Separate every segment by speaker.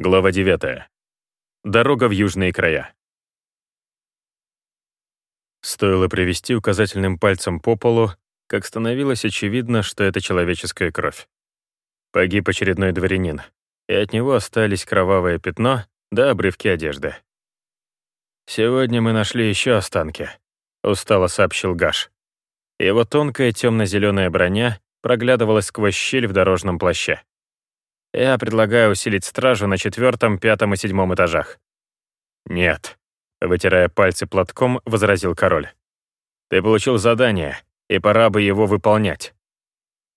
Speaker 1: Глава 9. Дорога в южные края. Стоило привести указательным пальцем по полу, как становилось очевидно, что это человеческая кровь. Погиб очередной дворянин, и от него остались кровавое пятно да обрывки одежды. «Сегодня мы нашли еще останки», — устало сообщил Гаш. Его тонкая темно-зеленая броня проглядывала сквозь щель в дорожном плаще. Я предлагаю усилить стражу на четвертом, пятом и седьмом этажах». «Нет», — вытирая пальцы платком, возразил король. «Ты получил задание, и пора бы его выполнять».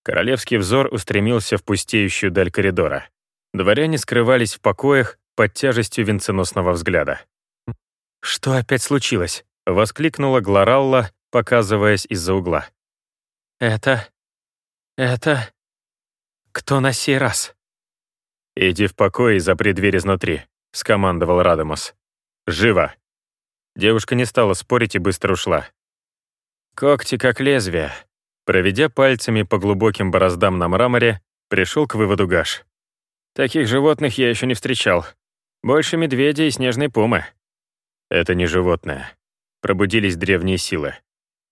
Speaker 1: Королевский взор устремился в пустеющую даль коридора. Дворяне скрывались в покоях под тяжестью венценосного взгляда. «Что опять случилось?» — воскликнула Глоралла, показываясь из-за угла. «Это... это... кто на сей раз?» «Иди в покой и запри дверь изнутри», — скомандовал Радомус. «Живо!» Девушка не стала спорить и быстро ушла. Когти как лезвие. Проведя пальцами по глубоким бороздам на мраморе, пришел к выводу Гаш. Таких животных я еще не встречал. Больше медведя и снежной пумы. Это не животное. Пробудились древние силы.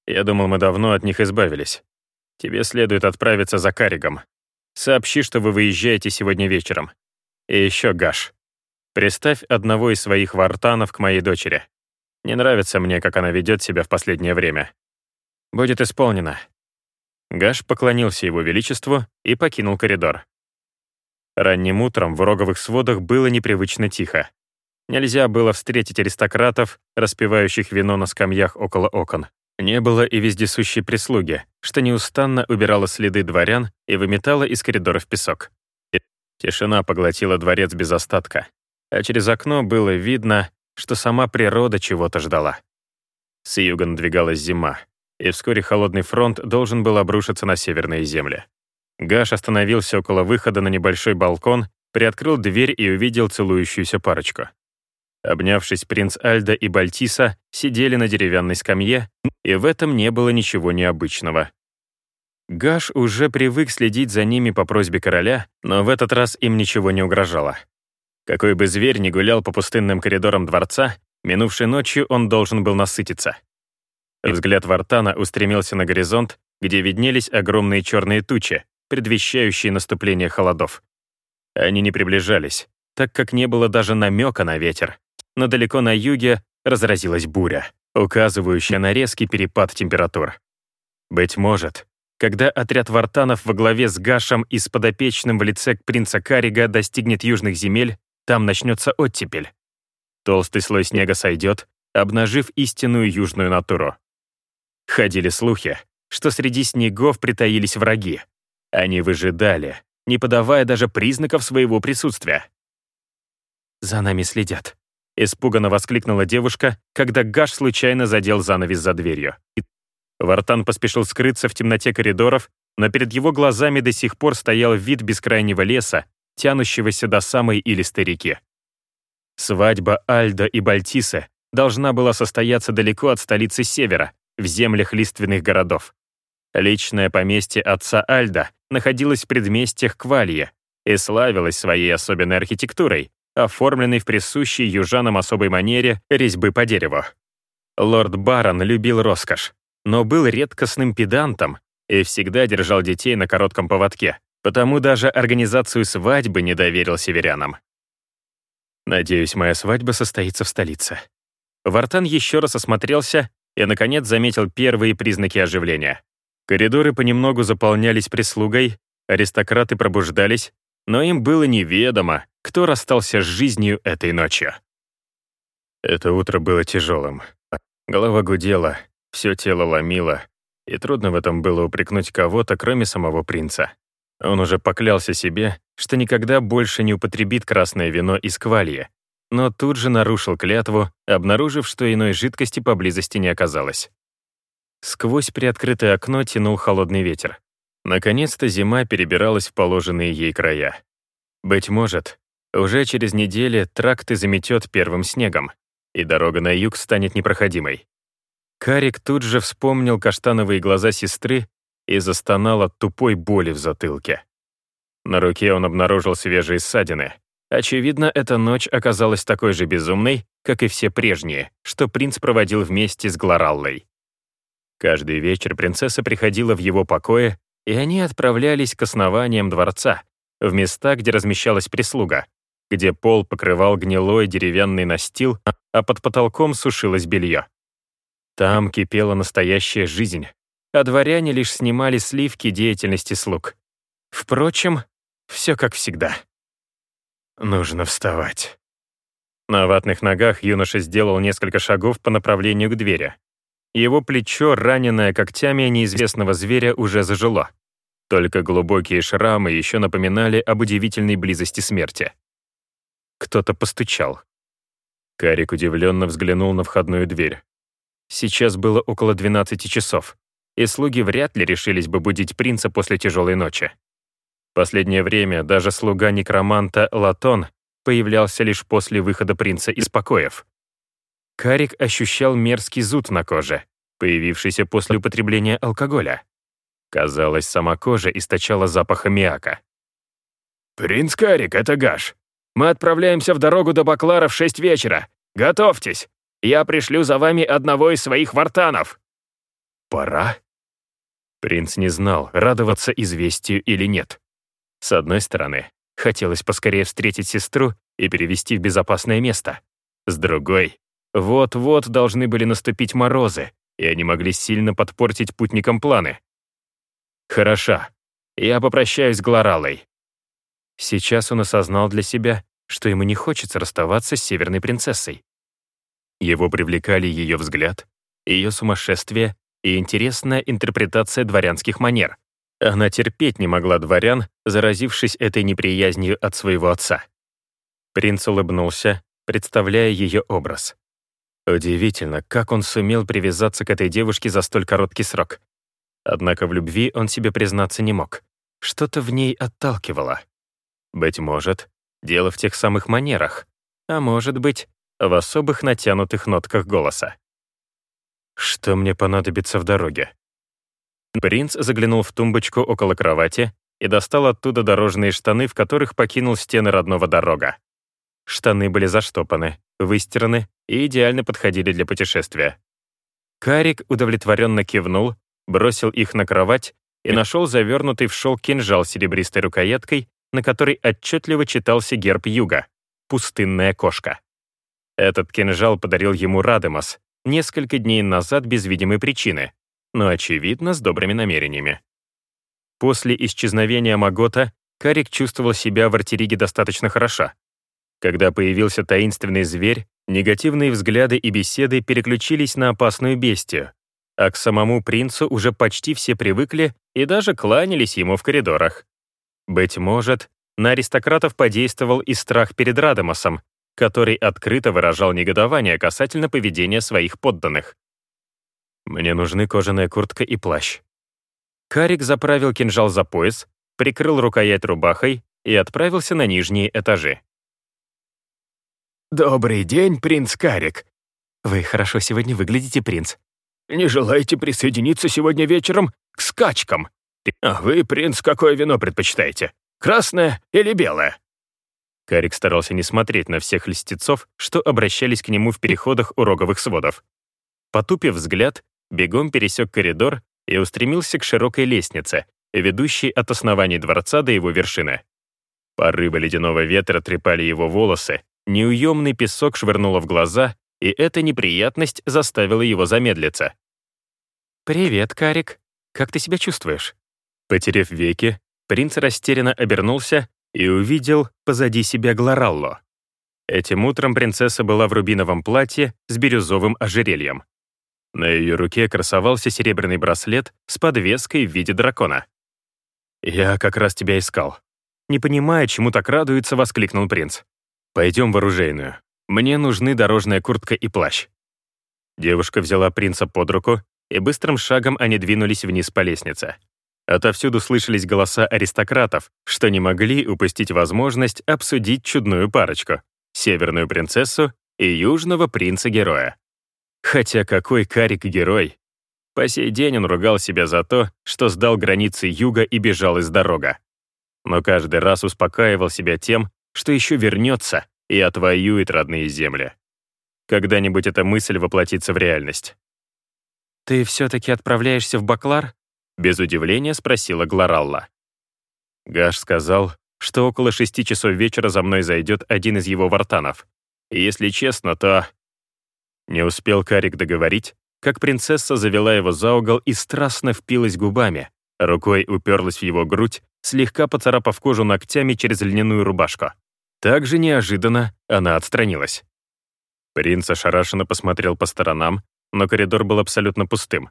Speaker 1: Я думал, мы давно от них избавились. Тебе следует отправиться за Каригом. Сообщи, что вы выезжаете сегодня вечером. И еще, Гаш, приставь одного из своих вартанов к моей дочери. Не нравится мне, как она ведет себя в последнее время. Будет исполнено». Гаш поклонился его величеству и покинул коридор. Ранним утром в роговых сводах было непривычно тихо. Нельзя было встретить аристократов, распивающих вино на скамьях около окон. Не было и вездесущей прислуги, что неустанно убирала следы дворян и выметала из коридоров песок. Тишина поглотила дворец без остатка, а через окно было видно, что сама природа чего-то ждала. С юга надвигалась зима, и вскоре холодный фронт должен был обрушиться на северные земли. Гаш остановился около выхода на небольшой балкон, приоткрыл дверь и увидел целующуюся парочку. Обнявшись, принц Альда и Бальтиса сидели на деревянной скамье, и в этом не было ничего необычного. Гаш уже привык следить за ними по просьбе короля, но в этот раз им ничего не угрожало. Какой бы зверь ни гулял по пустынным коридорам дворца, минувшей ночью он должен был насытиться. Взгляд Вартана устремился на горизонт, где виднелись огромные черные тучи, предвещающие наступление холодов. Они не приближались, так как не было даже намека на ветер но далеко на юге разразилась буря, указывающая на резкий перепад температур. Быть может, когда отряд вартанов во главе с Гашем и с подопечным в лице принца Карига достигнет южных земель, там начнется оттепель. Толстый слой снега сойдет, обнажив истинную южную натуру. Ходили слухи, что среди снегов притаились враги. Они выжидали, не подавая даже признаков своего присутствия. «За нами следят», Испуганно воскликнула девушка, когда Гаш случайно задел занавес за дверью. Вартан поспешил скрыться в темноте коридоров, но перед его глазами до сих пор стоял вид бескрайнего леса, тянущегося до самой илистой реки. Свадьба Альда и Бальтисы должна была состояться далеко от столицы Севера, в землях лиственных городов. Личное поместье отца Альда находилось в предместьях Квалье и славилось своей особенной архитектурой, оформленный в присущей южанам особой манере резьбы по дереву. Лорд Барон любил роскошь, но был редкостным педантом и всегда держал детей на коротком поводке, потому даже организацию свадьбы не доверил северянам. Надеюсь, моя свадьба состоится в столице. Вартан еще раз осмотрелся и, наконец, заметил первые признаки оживления. Коридоры понемногу заполнялись прислугой, аристократы пробуждались, но им было неведомо, кто расстался с жизнью этой ночью. Это утро было тяжелым. Голова гудела, все тело ломило, и трудно в этом было упрекнуть кого-то, кроме самого принца. Он уже поклялся себе, что никогда больше не употребит красное вино из квалья, но тут же нарушил клятву, обнаружив, что иной жидкости поблизости не оказалось. Сквозь приоткрытое окно тянул холодный ветер. Наконец-то зима перебиралась в положенные ей края. Быть может, уже через неделю тракты заметет первым снегом, и дорога на юг станет непроходимой. Карик тут же вспомнил каштановые глаза сестры и застонал от тупой боли в затылке. На руке он обнаружил свежие ссадины, Очевидно, эта ночь оказалась такой же безумной, как и все прежние, что принц проводил вместе с Глораллой. Каждый вечер принцесса приходила в его покое, и они отправлялись к основаниям дворца, в места, где размещалась прислуга, где пол покрывал гнилой деревянный настил, а под потолком сушилось белье. Там кипела настоящая жизнь, а дворяне лишь снимали сливки деятельности слуг. Впрочем, все как всегда. Нужно вставать. На ватных ногах юноша сделал несколько шагов по направлению к двери. Его плечо, раненое когтями неизвестного зверя, уже зажило. Только глубокие шрамы еще напоминали об удивительной близости смерти. Кто-то постучал. Карик удивленно взглянул на входную дверь. Сейчас было около 12 часов, и слуги вряд ли решились бы будить принца после тяжелой ночи. Последнее время даже слуга некроманта Латон появлялся лишь после выхода принца из покоев. Карик ощущал мерзкий зуд на коже, появившийся после употребления алкоголя. Казалось, сама кожа источала запах аммиака. «Принц Карик, это Гаш. Мы отправляемся в дорогу до Баклара в шесть вечера. Готовьтесь. Я пришлю за вами одного из своих вартанов». «Пора?» Принц не знал, радоваться известию или нет. С одной стороны, хотелось поскорее встретить сестру и перевести в безопасное место. С другой, вот-вот должны были наступить морозы, и они могли сильно подпортить путникам планы. «Хорошо, я попрощаюсь с Глоралой. Сейчас он осознал для себя, что ему не хочется расставаться с северной принцессой. Его привлекали ее взгляд, ее сумасшествие и интересная интерпретация дворянских манер. Она терпеть не могла дворян, заразившись этой неприязнью от своего отца. Принц улыбнулся, представляя ее образ. Удивительно, как он сумел привязаться к этой девушке за столь короткий срок. Однако в любви он себе признаться не мог. Что-то в ней отталкивало. Быть может, дело в тех самых манерах, а может быть, в особых натянутых нотках голоса. Что мне понадобится в дороге? Принц заглянул в тумбочку около кровати и достал оттуда дорожные штаны, в которых покинул стены родного дорога. Штаны были заштопаны, выстираны и идеально подходили для путешествия. Карик удовлетворенно кивнул, бросил их на кровать и нашел завернутый в шелк кинжал с серебристой рукояткой на которой отчетливо читался герб юга — пустынная кошка. Этот кинжал подарил ему Радемас несколько дней назад без видимой причины, но, очевидно, с добрыми намерениями. После исчезновения Магота Карик чувствовал себя в артериге достаточно хорошо. Когда появился таинственный зверь, негативные взгляды и беседы переключились на опасную бестию, а к самому принцу уже почти все привыкли и даже кланялись ему в коридорах. Быть может, на аристократов подействовал и страх перед Радомасом, который открыто выражал негодование касательно поведения своих подданных. «Мне нужны кожаная куртка и плащ». Карик заправил кинжал за пояс, прикрыл рукоять рубахой и отправился на нижние этажи.
Speaker 2: «Добрый день, принц Карик!»
Speaker 1: «Вы хорошо сегодня выглядите, принц».
Speaker 2: «Не желаете присоединиться сегодня вечером к скачкам?» «А вы, принц, какое вино предпочитаете? Красное или белое?»
Speaker 1: Карик старался не смотреть на всех льстецов, что обращались к нему в переходах у роговых сводов. Потупив взгляд, бегом пересек коридор и устремился к широкой лестнице, ведущей от основания дворца до его вершины. Порывы ледяного ветра трепали его волосы, неуемный песок швырнуло в глаза, и эта неприятность заставила его замедлиться. «Привет, Карик. Как ты себя чувствуешь?» Потерев веки, принц растерянно обернулся и увидел позади себя Глоралло. Этим утром принцесса была в рубиновом платье с бирюзовым ожерельем. На ее руке красовался серебряный браслет с подвеской в виде дракона. «Я как раз тебя искал». Не понимая, чему так радуется, воскликнул принц. «Пойдем в оружейную. Мне нужны дорожная куртка и плащ». Девушка взяла принца под руку, и быстрым шагом они двинулись вниз по лестнице. Отовсюду слышались голоса аристократов, что не могли упустить возможность обсудить чудную парочку — северную принцессу и южного принца-героя. Хотя какой Карик герой! По сей день он ругал себя за то, что сдал границы юга и бежал из дорога. Но каждый раз успокаивал себя тем, что еще вернется и отвоюет родные земли. Когда-нибудь эта мысль воплотится в реальность. «Ты все-таки отправляешься в Баклар?» Без удивления спросила Глоралла. Гаш сказал, что около шести часов вечера за мной зайдет один из его вартанов. И если честно, то... Не успел Карик договорить, как принцесса завела его за угол и страстно впилась губами, рукой уперлась в его грудь, слегка поцарапав кожу ногтями через льняную рубашку. Так же неожиданно она отстранилась. Принц ошарашенно посмотрел по сторонам, но коридор был абсолютно пустым.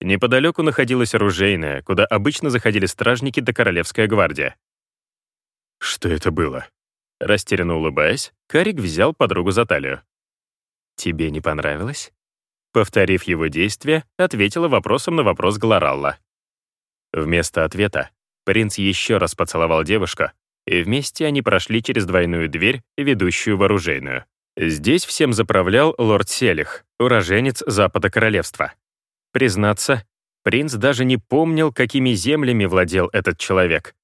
Speaker 1: Неподалеку находилась оружейная, куда обычно заходили стражники да королевская гвардия. «Что это было?» Растерянно улыбаясь, Карик взял подругу за талию. «Тебе не понравилось?» Повторив его действия, ответила вопросом на вопрос Глоралла. Вместо ответа принц еще раз поцеловал девушку, и вместе они прошли через двойную дверь, ведущую в оружейную. Здесь всем заправлял лорд Селих, уроженец Запада Королевства. Признаться, принц даже не помнил, какими землями владел этот человек.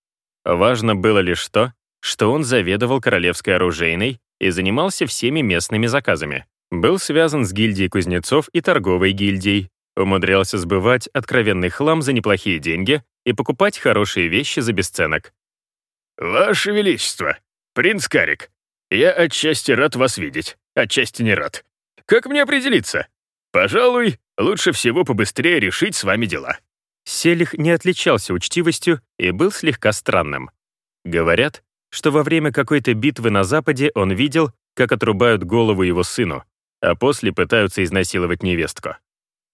Speaker 1: Важно было лишь то, что он заведовал королевской оружейной и занимался всеми местными заказами. Был связан с гильдией кузнецов и торговой гильдией, умудрялся сбывать откровенный хлам за неплохие деньги и покупать хорошие вещи за бесценок.
Speaker 2: «Ваше Величество, принц Карик, я отчасти рад вас видеть, отчасти не рад. Как мне определиться? Пожалуй, лучше всего побыстрее решить с вами дела».
Speaker 1: Селих не отличался учтивостью и был слегка странным. Говорят, что во время какой-то битвы на Западе он видел, как отрубают голову его сыну, а после пытаются изнасиловать невестку.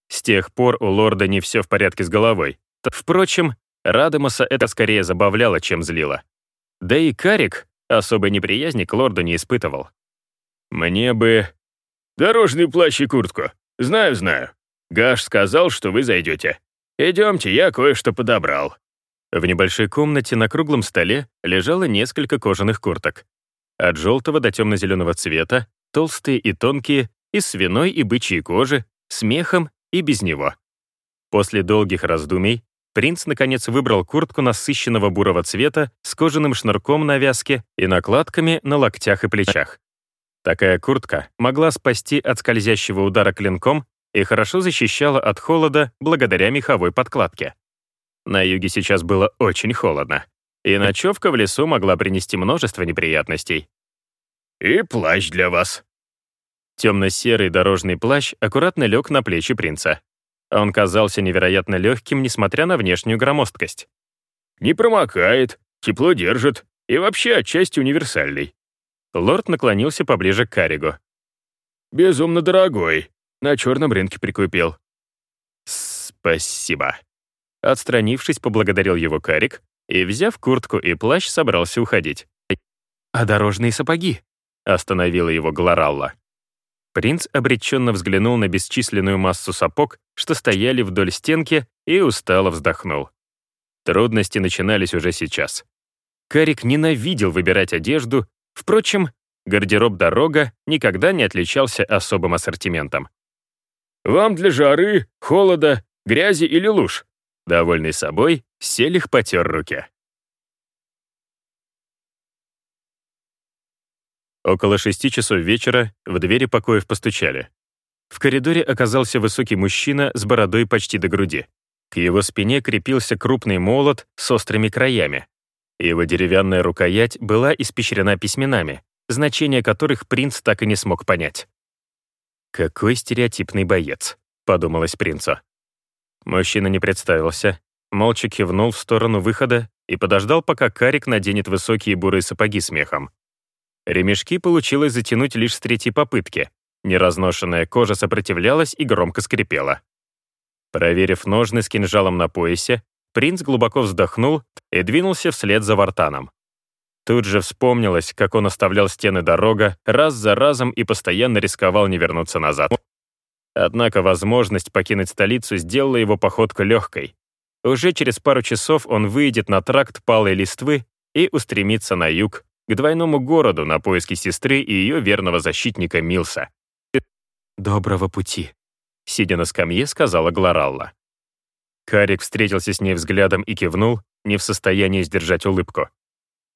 Speaker 1: С тех пор у лорда не все в порядке с головой. Впрочем, Радамоса это скорее забавляло, чем злило. Да и Карик особой неприязни к лорду не испытывал.
Speaker 2: «Мне бы...» «Дорожный плащ и куртку. Знаю, знаю. Гаш сказал, что вы зайдете. Идемте, я кое-что подобрал».
Speaker 1: В небольшой комнате на круглом столе лежало несколько кожаных курток. От желтого до темно-зеленого цвета, толстые и тонкие, из свиной и бычьей кожи, с мехом и без него. После долгих раздумий принц наконец выбрал куртку насыщенного бурого цвета с кожаным шнурком на вязке и накладками на локтях и плечах. Такая куртка могла спасти от скользящего удара клинком и хорошо защищала от холода благодаря меховой подкладке. На юге сейчас было очень холодно, и ночевка в лесу могла принести множество неприятностей.
Speaker 2: «И плащ для вас».
Speaker 1: Темно-серый дорожный плащ аккуратно лег на плечи принца. Он казался невероятно легким, несмотря на внешнюю громоздкость.
Speaker 2: «Не промокает, тепло держит и вообще отчасти универсальный».
Speaker 1: Лорд наклонился поближе к Каригу.
Speaker 2: «Безумно дорогой. На черном рынке прикупил».
Speaker 1: «Спасибо». Отстранившись, поблагодарил его Карик и, взяв куртку и плащ, собрался уходить. «А дорожные сапоги?» — остановила его Глоралла. Принц обреченно взглянул на бесчисленную массу сапог, что стояли вдоль стенки, и устало вздохнул. Трудности начинались уже сейчас. Карик ненавидел выбирать одежду, впрочем, гардероб «Дорога» никогда не отличался особым ассортиментом.
Speaker 2: «Вам для жары, холода, грязи или луж?»
Speaker 1: Довольный собой, Селих потер руки. Около шести часов вечера в двери покоев постучали. В коридоре оказался высокий мужчина с бородой почти до груди. К его спине крепился крупный молот с острыми краями. Его деревянная рукоять была испещрена письменами, значение которых принц так и не смог понять. «Какой стереотипный боец», — подумалось принцу. Мужчина не представился, молча кивнул в сторону выхода и подождал, пока Карик наденет высокие бурые сапоги с мехом. Ремешки получилось затянуть лишь с третьей попытки. Неразношенная кожа сопротивлялась и громко скрипела. Проверив ножны с кинжалом на поясе, принц глубоко вздохнул и двинулся вслед за Вартаном. Тут же вспомнилось, как он оставлял стены дорога раз за разом и постоянно рисковал не вернуться назад. Однако возможность покинуть столицу сделала его походку легкой. Уже через пару часов он выйдет на тракт палой листвы и устремится на юг, к двойному городу на поиски сестры и ее верного защитника Милса. «Доброго пути», — сидя на скамье, сказала Глоралла. Карик встретился с ней взглядом и кивнул, не в состоянии сдержать улыбку.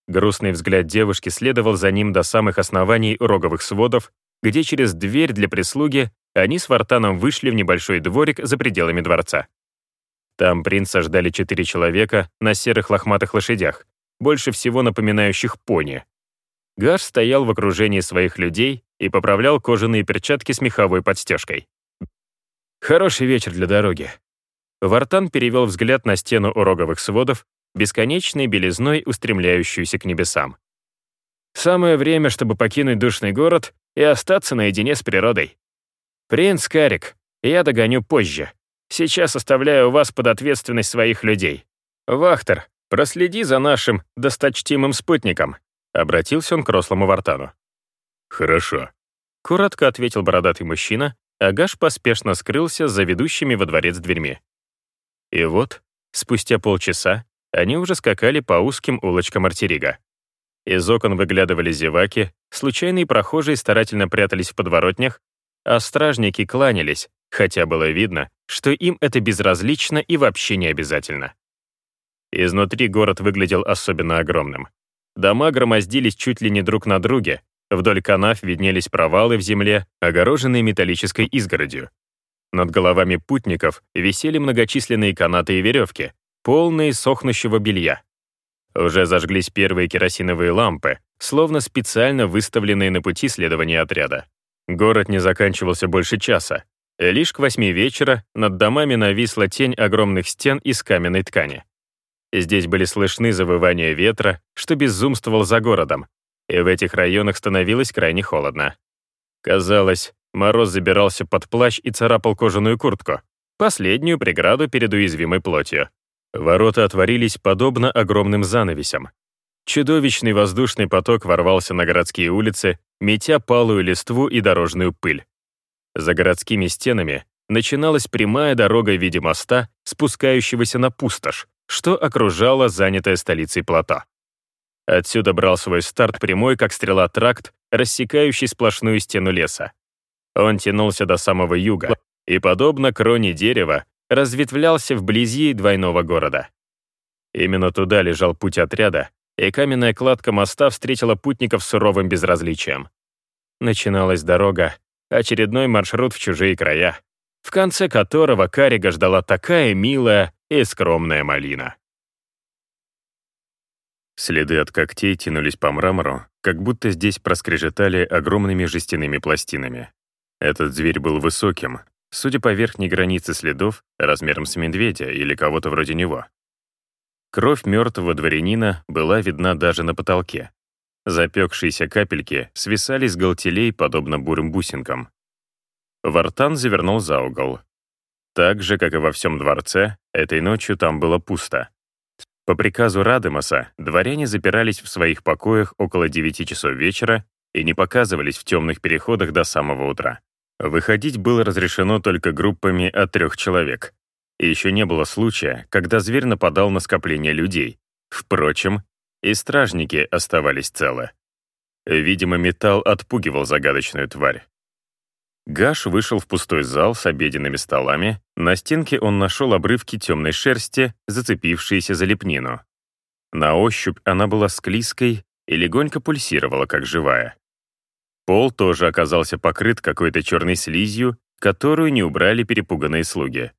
Speaker 1: Грустный взгляд девушки следовал за ним до самых оснований роговых сводов, где через дверь для прислуги они с Вартаном вышли в небольшой дворик за пределами дворца. Там принца ждали четыре человека на серых лохматых лошадях, больше всего напоминающих пони. Гаш стоял в окружении своих людей и поправлял кожаные перчатки с меховой подстежкой. «Хороший вечер для дороги». Вартан перевел взгляд на стену уроговых сводов, бесконечной белизной устремляющуюся к небесам. «Самое время, чтобы покинуть душный город и остаться наедине с природой. Принц Карик, я догоню позже. Сейчас оставляю вас под ответственность своих людей. Вахтер, проследи за нашим досточтимым спутником», обратился он к рослому Вартану.
Speaker 2: «Хорошо», —
Speaker 1: коротко ответил бородатый мужчина, а Гаш поспешно скрылся за ведущими во дворец дверьми. И вот, спустя полчаса, они уже скакали по узким улочкам Артерига. Из окон выглядывали зеваки, случайные прохожие старательно прятались в подворотнях, а стражники кланялись, хотя было видно, что им это безразлично и вообще не обязательно. Изнутри город выглядел особенно огромным. Дома громоздились чуть ли не друг на друге, вдоль канав виднелись провалы в земле, огороженные металлической изгородью. Над головами путников висели многочисленные канаты и веревки, полные сохнущего белья. Уже зажглись первые керосиновые лампы, словно специально выставленные на пути следования отряда. Город не заканчивался больше часа. Лишь к восьми вечера над домами нависла тень огромных стен из каменной ткани. Здесь были слышны завывания ветра, что безумствовал за городом, и в этих районах становилось крайне холодно. Казалось, мороз забирался под плащ и царапал кожаную куртку, последнюю преграду перед уязвимой плотью. Ворота отворились подобно огромным занавесям. Чудовищный воздушный поток ворвался на городские улицы, метя палую листву и дорожную пыль. За городскими стенами начиналась прямая дорога в виде моста, спускающегося на пустошь, что окружало занятое столицей плато. Отсюда брал свой старт прямой, как стрела тракт, рассекающий сплошную стену леса. Он тянулся до самого юга и, подобно кроне дерева, разветвлялся вблизи двойного города. Именно туда лежал путь отряда, и каменная кладка моста встретила путников суровым безразличием. Начиналась дорога, очередной маршрут в чужие края, в конце которого Карига ждала такая милая и скромная малина. Следы от когтей тянулись по мрамору, как будто здесь проскрежетали огромными жестяными пластинами. Этот зверь был высоким, судя по верхней границе следов, размером с медведя или кого-то вроде него. Кровь мертвого дворянина была видна даже на потолке. Запекшиеся капельки свисали с галтелей, подобно бурым бусинкам. Вартан завернул за угол. Так же, как и во всем дворце, этой ночью там было пусто. По приказу Радемаса дворяне запирались в своих покоях около 9 часов вечера и не показывались в темных переходах до самого утра. Выходить было разрешено только группами от трех человек. И еще не было случая, когда зверь нападал на скопление людей. Впрочем, и стражники оставались целы. Видимо, металл отпугивал загадочную тварь. Гаш вышел в пустой зал с обеденными столами. На стенке он нашел обрывки темной шерсти, зацепившиеся за лепнину. На ощупь она была склизкой и легонько пульсировала, как живая. Пол тоже оказался покрыт какой-то черной слизью, которую не убрали перепуганные слуги.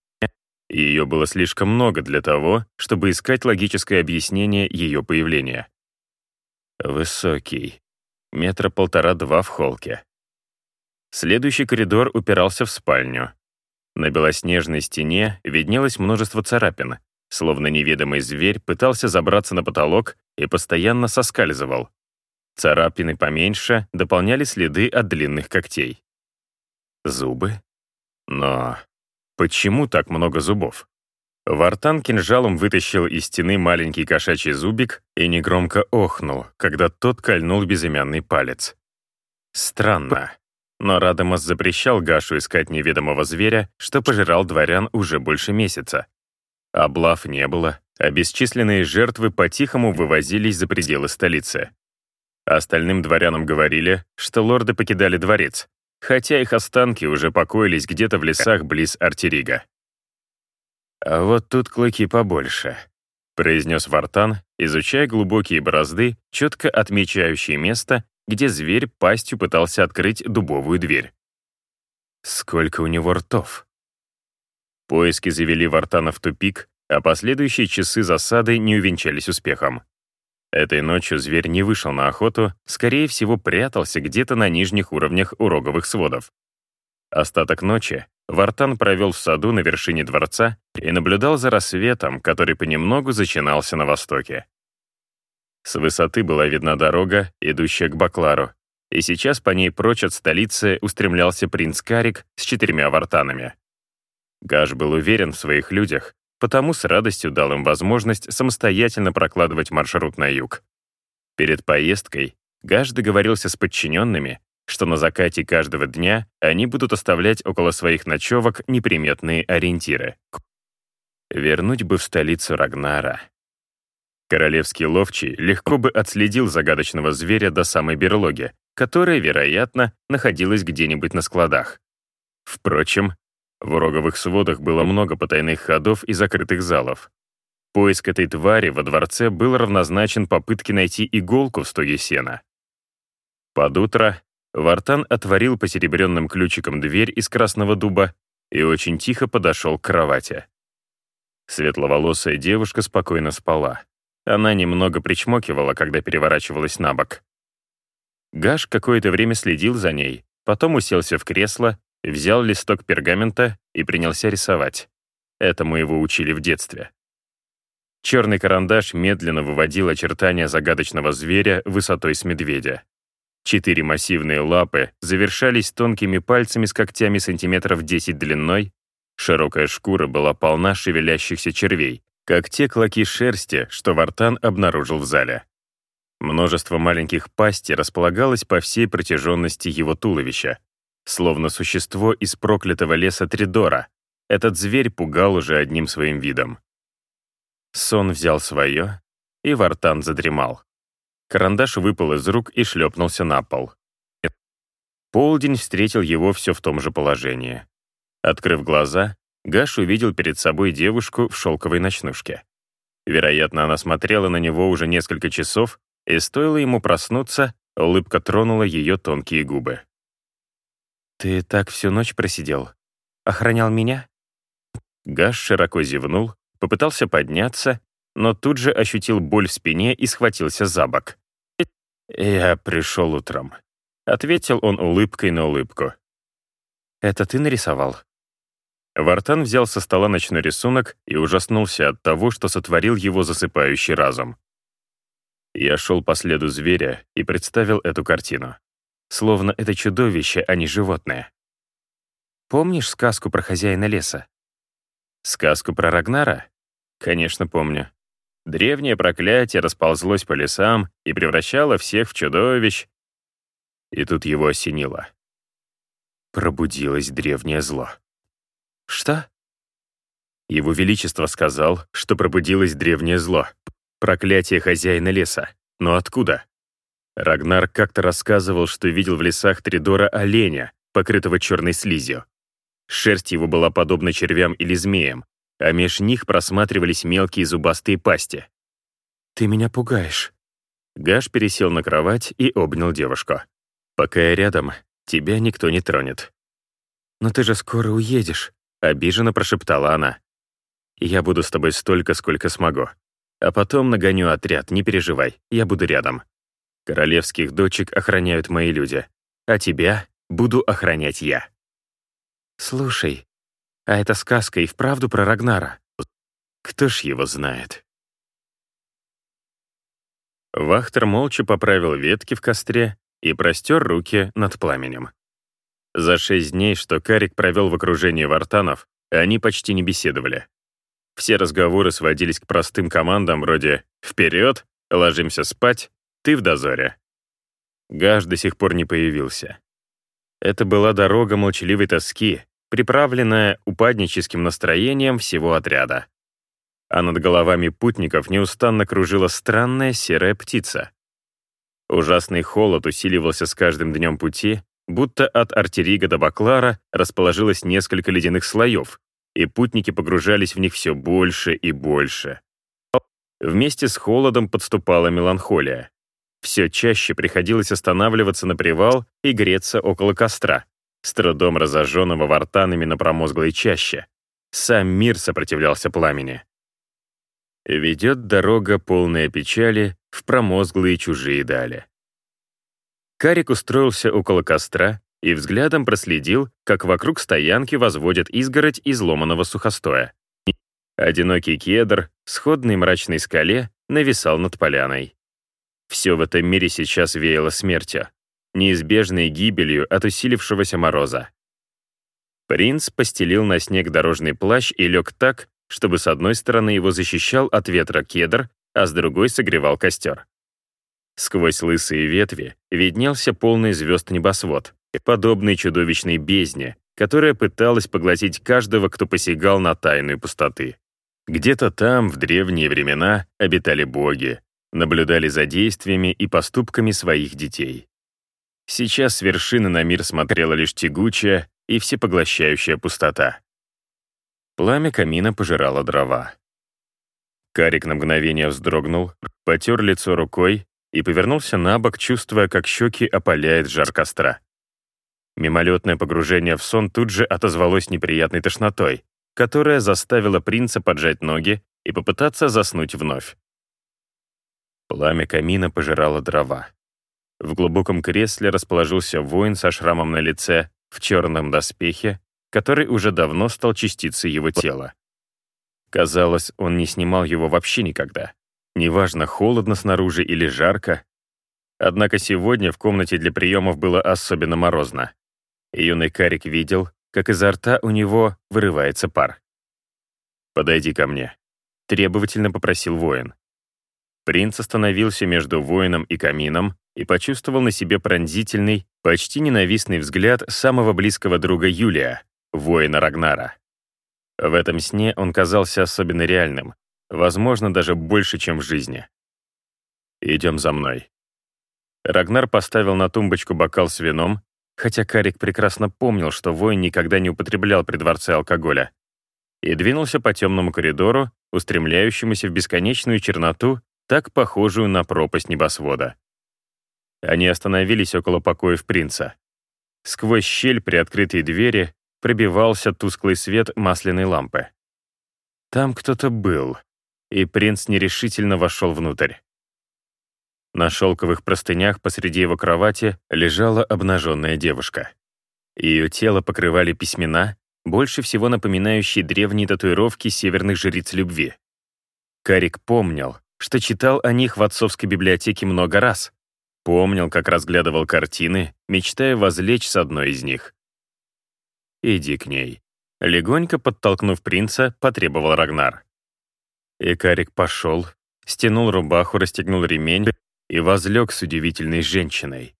Speaker 1: Ее было слишком много для того, чтобы искать логическое объяснение ее появления. Высокий. Метра полтора-два в холке. Следующий коридор упирался в спальню. На белоснежной стене виднелось множество царапин, словно неведомый зверь пытался забраться на потолок и постоянно соскальзывал. Царапины поменьше дополняли следы от длинных когтей. Зубы? Но почему так много зубов? Вартан кинжалом вытащил из стены маленький кошачий зубик и негромко охнул, когда тот кольнул безымянный палец. Странно. Но Радамас запрещал Гашу искать неведомого зверя, что пожирал дворян уже больше месяца. Облав не было, а бесчисленные жертвы по-тихому вывозились за пределы столицы. Остальным дворянам говорили, что лорды покидали дворец, хотя их останки уже покоились где-то в лесах близ Артерига. «А вот тут клыки побольше», — произнес Вартан изучая глубокие борозды, четко отмечающие место, где зверь пастью пытался открыть дубовую дверь. Сколько у него ртов? Поиски завели Вартана в тупик, а последующие часы засады не увенчались успехом. Этой ночью зверь не вышел на охоту, скорее всего, прятался где-то на нижних уровнях уроговых сводов. Остаток ночи Вартан провел в саду на вершине дворца и наблюдал за рассветом, который понемногу зачинался на востоке. С высоты была видна дорога, идущая к Баклару, и сейчас по ней прочь от столицы устремлялся принц Карик с четырьмя вартанами. Гаш был уверен в своих людях, потому с радостью дал им возможность самостоятельно прокладывать маршрут на юг. Перед поездкой Гаш договорился с подчиненными, что на закате каждого дня они будут оставлять около своих ночевок неприметные ориентиры. Вернуть бы в столицу Рагнара. Королевский ловчий легко бы отследил загадочного зверя до самой берлоги, которая, вероятно, находилась где-нибудь на складах. Впрочем, в уроговых сводах было много потайных ходов и закрытых залов. Поиск этой твари во дворце был равнозначен попытке найти иголку в стоге сена. Под утро Вартан отворил посеребренным ключиком дверь из красного дуба и очень тихо подошел к кровати. Светловолосая девушка спокойно спала. Она немного причмокивала, когда переворачивалась на бок. Гаш какое-то время следил за ней, потом уселся в кресло, взял листок пергамента и принялся рисовать. Этому его учили в детстве. Черный карандаш медленно выводил очертания загадочного зверя высотой с медведя. Четыре массивные лапы завершались тонкими пальцами с когтями сантиметров 10 длиной, широкая шкура была полна шевелящихся червей, как те клоки шерсти, что Вартан обнаружил в зале. Множество маленьких пастей располагалось по всей протяженности его туловища. Словно существо из проклятого леса Тридора, этот зверь пугал уже одним своим видом. Сон взял свое, и Вартан задремал. Карандаш выпал из рук и шлепнулся на пол. Полдень встретил его все в том же положении. Открыв глаза, Гаш увидел перед собой девушку в шелковой ночнушке. Вероятно, она смотрела на него уже несколько часов, и стоило ему проснуться, улыбка тронула ее тонкие губы. «Ты так всю ночь просидел? Охранял меня?» Гаш широко зевнул, попытался подняться но тут же ощутил боль в спине и схватился за бок. «Я пришел утром», — ответил он улыбкой на улыбку. «Это ты нарисовал?» Вартан взял со стола ночной рисунок и ужаснулся от того, что сотворил его засыпающий разум. Я шел по следу зверя и представил эту картину. Словно это чудовище, а не животное. Помнишь сказку про хозяина леса? Сказку про Рагнара? Конечно, помню. Древнее проклятие расползлось по лесам и превращало всех в чудовищ. И тут его осенило. Пробудилось древнее зло. Что? Его Величество сказал, что пробудилось древнее зло. Проклятие хозяина леса. Но откуда? Рагнар как-то рассказывал, что видел в лесах Тридора оленя, покрытого черной слизью. Шерсть его была подобна червям или змеям, а меж них просматривались мелкие зубастые пасти. «Ты меня пугаешь». Гаш пересел на кровать и обнял девушку. «Пока я рядом, тебя никто не тронет». «Но ты же скоро уедешь», — обиженно прошептала она. «Я буду с тобой столько, сколько смогу. А потом нагоню отряд, не переживай, я буду рядом. Королевских дочек охраняют мои люди, а тебя буду охранять я». «Слушай, а эта сказка и вправду про Рагнара. Кто ж его знает? Вахтер молча поправил ветки в костре и простер руки над пламенем. За шесть дней, что Карик провел в окружении вартанов, они почти не беседовали. Все разговоры сводились к простым командам вроде «Вперед! Ложимся спать! Ты в дозоре!». Гаш до сих пор не появился. Это была дорога молчаливой тоски, приправленная упадническим настроением всего отряда. А над головами путников неустанно кружила странная серая птица. Ужасный холод усиливался с каждым днем пути, будто от Артерига до Баклара расположилось несколько ледяных слоев, и путники погружались в них все больше и больше. вместе с холодом подступала меланхолия. Все чаще приходилось останавливаться на привал и греться около костра, с трудом разожженного вартанами на промозглой чаще. Сам мир сопротивлялся пламени. Ведет дорога, полная печали, в промозглые чужие дали. Карик устроился около костра и взглядом проследил, как вокруг стоянки возводят изгородь из ломаного сухостоя. Одинокий кедр, сходной мрачной скале, нависал над поляной. Все в этом мире сейчас веяло смертью, неизбежной гибелью от усилившегося мороза. Принц постелил на снег дорожный плащ и лег так, чтобы с одной стороны его защищал от ветра кедр, а с другой согревал костер. Сквозь лысые ветви виднелся полный звезд небосвод, подобный чудовищной бездне, которая пыталась поглотить каждого, кто посягал на тайную пустоты. Где-то там, в древние времена, обитали боги, наблюдали за действиями и поступками своих детей. Сейчас с вершины на мир смотрела лишь тягучая и всепоглощающая пустота. Пламя камина пожирало дрова. Карик на мгновение вздрогнул, потер лицо рукой и повернулся на бок, чувствуя, как щеки опаляет жар костра. Мимолетное погружение в сон тут же отозвалось неприятной тошнотой, которая заставила принца поджать ноги и попытаться заснуть вновь. Пламя камина пожирало дрова. В глубоком кресле расположился воин со шрамом на лице, в черном доспехе, который уже давно стал частицей его тела. Казалось, он не снимал его вообще никогда. Неважно, холодно снаружи или жарко. Однако сегодня в комнате для приемов было особенно морозно. Юный Карик видел, как изо рта у него вырывается пар. «Подойди ко мне», — требовательно попросил воин. Принц остановился между воином и камином и почувствовал на себе пронзительный, почти ненавистный взгляд самого близкого друга Юлия, воина Рагнара. В этом сне он казался особенно реальным, возможно, даже больше, чем в жизни. «Идем за мной». Рагнар поставил на тумбочку бокал с вином, хотя Карик прекрасно помнил, что воин никогда не употреблял при дворце алкоголя, и двинулся по темному коридору, устремляющемуся в бесконечную черноту так похожую на пропасть небосвода. Они остановились около покоев принца. Сквозь щель при открытой двери пробивался тусклый свет масляной лампы. Там кто-то был, и принц нерешительно вошел внутрь. На шелковых простынях посреди его кровати лежала обнаженная девушка. Ее тело покрывали письмена, больше всего напоминающие древние татуировки северных жриц любви. Карик помнил, что читал о них в отцовской библиотеке много раз. Помнил, как разглядывал картины, мечтая возлечь с одной из них. «Иди к ней». Легонько подтолкнув принца, потребовал Рагнар. И Карик пошел, стянул рубаху, расстегнул ремень и возлег с удивительной женщиной.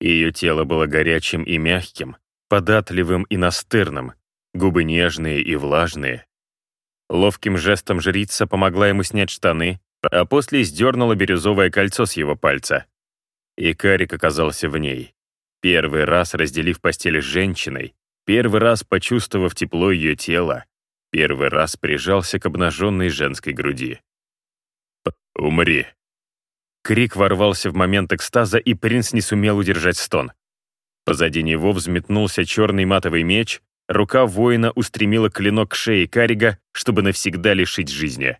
Speaker 1: Ее тело было горячим и мягким, податливым и настырным, губы нежные и влажные. Ловким жестом жрица помогла ему снять штаны, а после сдернула бирюзовое кольцо с его пальца. И Карик оказался в ней. Первый раз разделив постель с женщиной, первый раз почувствовав тепло ее тела, первый раз прижался к обнаженной женской груди. «Умри!» Крик ворвался в момент экстаза, и принц не сумел удержать стон. Позади него взметнулся черный матовый меч, рука воина устремила клинок к шее Карига, чтобы навсегда лишить жизни.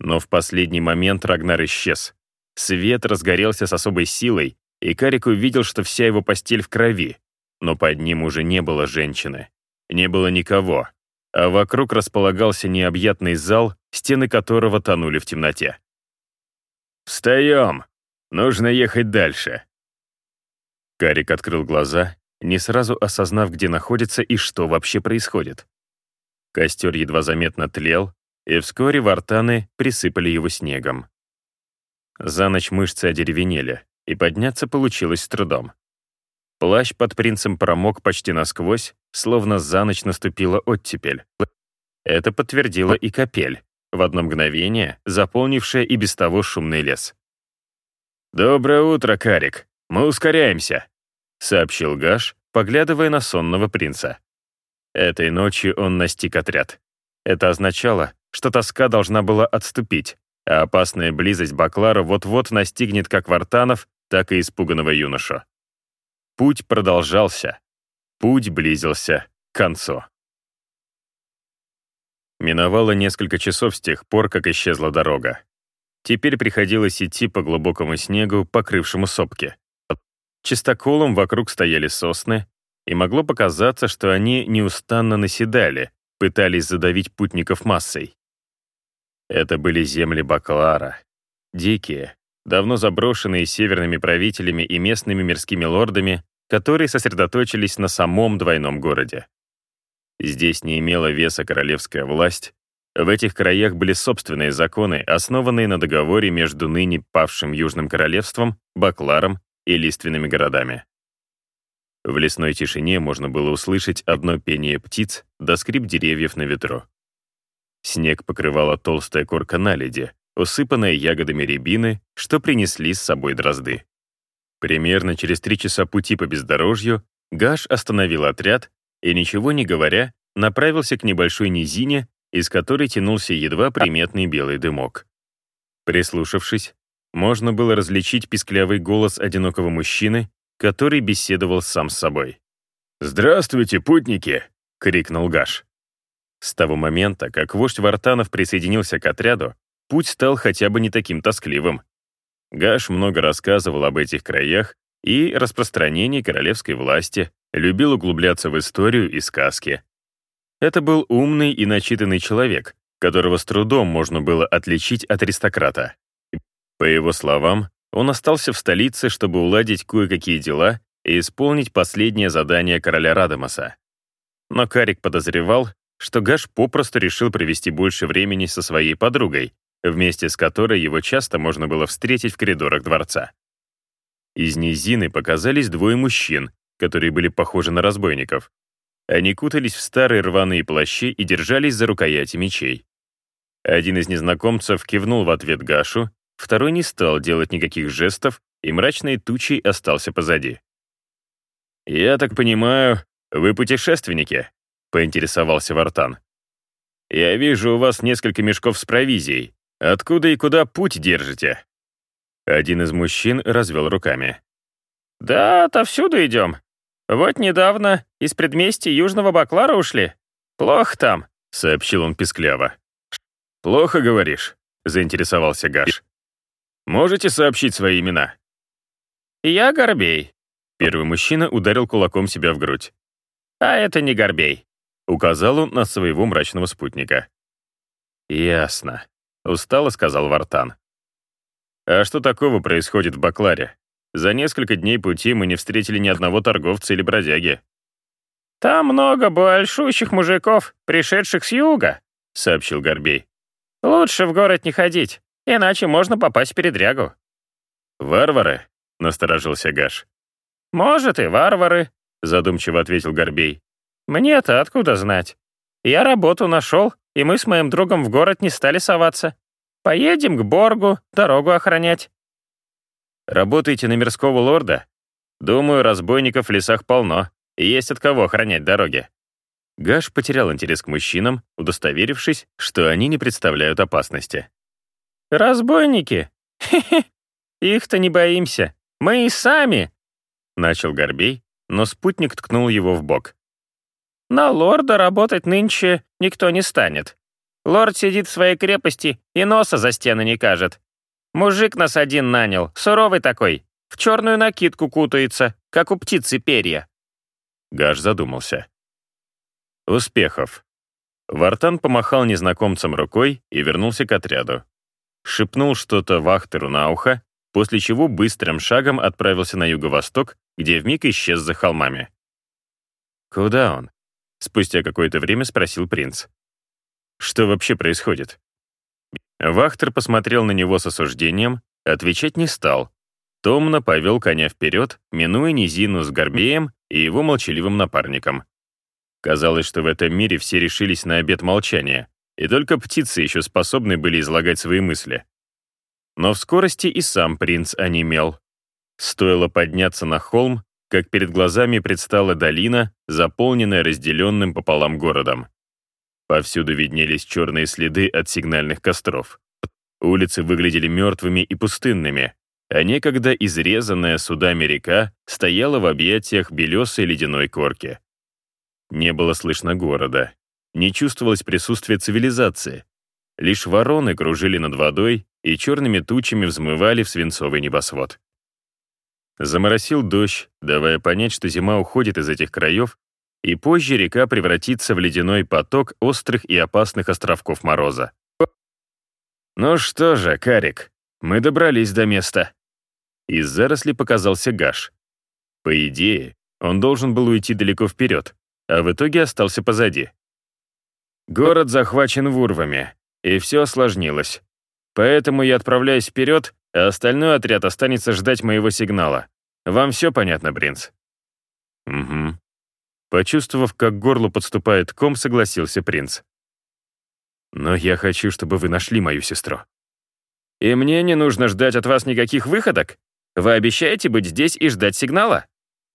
Speaker 1: Но в последний момент Рагнар исчез. Свет разгорелся с особой силой, и Карик увидел, что вся его постель в крови. Но под ним уже не было женщины. Не было никого. А вокруг располагался необъятный зал, стены которого тонули в темноте. «Встаем! Нужно ехать дальше!» Карик открыл глаза, не сразу осознав, где находится и что вообще происходит. Костер едва заметно тлел, и вскоре вартаны присыпали его снегом. За ночь мышцы одеревенели, и подняться получилось с трудом. Плащ под принцем промок почти насквозь, словно за ночь наступила оттепель. Это подтвердила и капель, в одно мгновение заполнившая и без того шумный лес. «Доброе утро, Карик. Мы ускоряемся», — сообщил Гаш, поглядывая на сонного принца. Этой ночью он настиг отряд. Это означало, что тоска должна была отступить, а опасная близость Баклара вот-вот настигнет как Вартанов, так и испуганного юношу. Путь продолжался. Путь близился к концу. Миновало несколько часов с тех пор, как исчезла дорога. Теперь приходилось идти по глубокому снегу, покрывшему сопки. Чистоколом вокруг стояли сосны, и могло показаться, что они неустанно наседали, пытались задавить путников массой. Это были земли Баклара. Дикие, давно заброшенные северными правителями и местными мирскими лордами, которые сосредоточились на самом двойном городе. Здесь не имела веса королевская власть, в этих краях были собственные законы, основанные на договоре между ныне павшим Южным Королевством, Бакларом и лиственными городами. В лесной тишине можно было услышать одно пение птиц да скрип деревьев на ветру. Снег покрывала толстая корка наледи, усыпанная ягодами рябины, что принесли с собой дрозды. Примерно через три часа пути по бездорожью Гаш остановил отряд и, ничего не говоря, направился к небольшой низине, из которой тянулся едва приметный белый дымок. Прислушавшись, можно было различить писклявый голос одинокого мужчины, который беседовал сам с собой.
Speaker 2: «Здравствуйте, путники!» — крикнул Гаш.
Speaker 1: С того момента, как вождь Вартанов присоединился к отряду, путь стал хотя бы не таким тоскливым. Гаш много рассказывал об этих краях и распространении королевской власти, любил углубляться в историю и сказки. Это был умный и начитанный человек, которого с трудом можно было отличить от аристократа. По его словам, он остался в столице, чтобы уладить кое-какие дела и исполнить последнее задание короля Радамаса. Но Карик подозревал, что Гаш попросту решил провести больше времени со своей подругой, вместе с которой его часто можно было встретить в коридорах дворца. Из низины показались двое мужчин, которые были похожи на разбойников. Они кутались в старые рваные плащи и держались за рукояти мечей. Один из незнакомцев кивнул в ответ Гашу, второй не стал делать никаких жестов, и мрачной тучей остался позади. «Я так понимаю, вы путешественники?» — поинтересовался Вартан. «Я вижу у вас несколько мешков с провизией. Откуда и куда путь держите?» Один из мужчин развел руками.
Speaker 3: «Да, отовсюду идем. Вот недавно из предместья Южного Баклара ушли. Плохо там», —
Speaker 1: сообщил он пискляво. «Плохо, говоришь?» — заинтересовался Гаш. «Можете сообщить свои имена?»
Speaker 3: «Я Горбей».
Speaker 1: Первый мужчина ударил кулаком себя в грудь.
Speaker 3: «А это не Горбей», —
Speaker 1: указал он на своего мрачного спутника. «Ясно», — устало сказал Вартан. «А что такого происходит в Бакларе? За несколько дней пути мы не встретили ни одного торговца или бродяги».
Speaker 3: «Там много большущих мужиков, пришедших с юга», — сообщил Горбей. «Лучше в город не ходить, иначе можно попасть в передрягу».
Speaker 1: «Варвары?» — насторожился Гаш.
Speaker 3: «Может, и варвары», — задумчиво ответил Горбей. «Мне-то откуда знать? Я работу нашел, и мы с моим другом в город не стали соваться. Поедем к Боргу, дорогу охранять».
Speaker 1: «Работаете на мирского лорда? Думаю, разбойников в лесах полно, и есть от кого охранять дороги». Гаш потерял интерес к мужчинам, удостоверившись, что они не представляют опасности.
Speaker 3: «Разбойники? Хе-хе, их-то не боимся. Мы и сами!»
Speaker 1: Начал Горбей, но спутник ткнул его в бок.
Speaker 3: «На лорда работать нынче никто не станет. Лорд сидит в своей крепости и носа за стены не кажет. Мужик нас один нанял, суровый такой, в черную накидку кутается, как у птицы перья».
Speaker 1: Гаш задумался. «Успехов». Вартан помахал незнакомцам рукой и вернулся к отряду. Шепнул что-то Вахтеру на ухо, после чего быстрым шагом отправился на юго-восток, где вмиг исчез за холмами. «Куда он?» — спустя какое-то время спросил принц. Что вообще происходит? Вахтер посмотрел на него с осуждением, отвечать не стал. Томно повел коня вперед, минуя низину с Горбеем и его молчаливым напарником. Казалось, что в этом мире все решились на обет молчания, и только птицы еще способны были излагать свои мысли. Но в скорости и сам принц онемел. Стоило подняться на холм, как перед глазами предстала долина, заполненная разделенным пополам городом. Повсюду виднелись черные следы от сигнальных костров. Улицы выглядели мертвыми и пустынными, а некогда изрезанная судами река стояла в объятиях белесой ледяной корки. Не было слышно города, не чувствовалось присутствия цивилизации. Лишь вороны кружили над водой и черными тучами взмывали в свинцовый небосвод. Заморосил дождь, давая понять, что зима уходит из этих краев, и позже река превратится в ледяной поток острых и опасных островков мороза. «Ну что же, Карик, мы добрались до места». Из заросли показался Гаш. По идее, он должен был уйти далеко вперед, а в итоге остался позади. Город захвачен вурвами, и все осложнилось. Поэтому я отправляюсь вперед, а остальной отряд останется ждать моего сигнала. Вам все понятно, принц?» «Угу». Почувствовав, как к горлу подступает ком, согласился принц. «Но я хочу, чтобы вы нашли мою сестру». «И мне не нужно ждать от вас никаких выходок? Вы обещаете быть здесь и ждать сигнала?»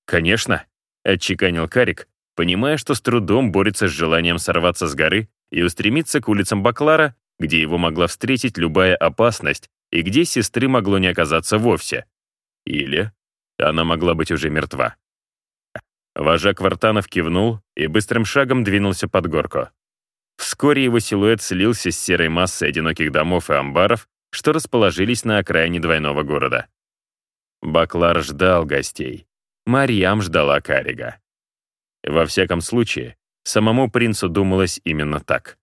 Speaker 1: «Конечно», — отчеканил Карик, понимая, что с трудом борется с желанием сорваться с горы и устремиться к улицам Баклара, где его могла встретить любая опасность и где сестры могло не оказаться вовсе. Или она могла быть уже мертва. Вожак Вартанов кивнул и быстрым шагом двинулся под горку. Вскоре его силуэт слился с серой массой одиноких домов и амбаров, что расположились на окраине двойного города. Баклар ждал гостей. Марьям ждала Карига. Во всяком случае, самому принцу думалось именно так.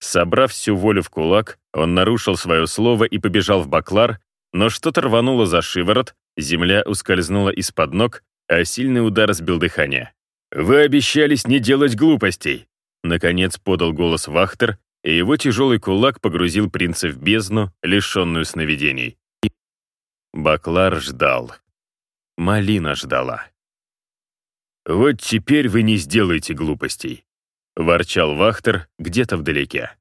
Speaker 1: Собрав всю волю в кулак, он нарушил свое слово и побежал в Баклар, но что-то рвануло за шиворот, земля ускользнула из-под ног, а сильный удар сбил дыхание. «Вы обещались не делать глупостей!» Наконец подал голос Вахтер, и его тяжелый кулак погрузил принца в бездну, лишенную сновидений. Баклар ждал. Малина ждала. «Вот теперь вы не сделаете глупостей», — ворчал Вахтер где-то вдалеке.